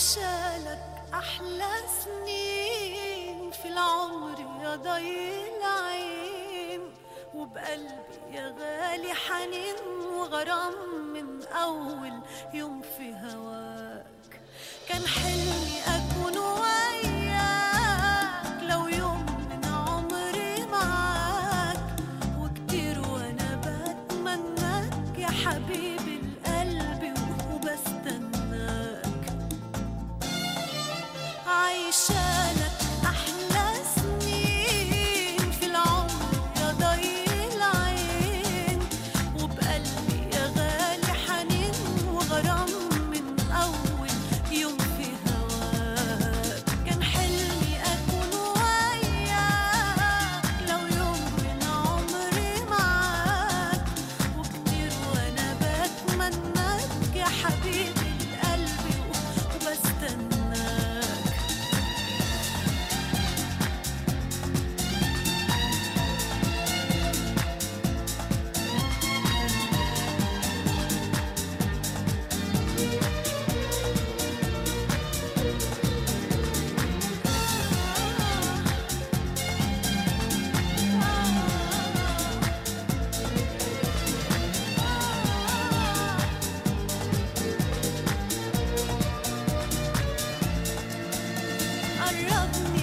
عشالك أحلى سنين في العمر يا ضي العين وبقلبي يا غالي حنين وغرام من أول يوم في هواك. كان حلو قربني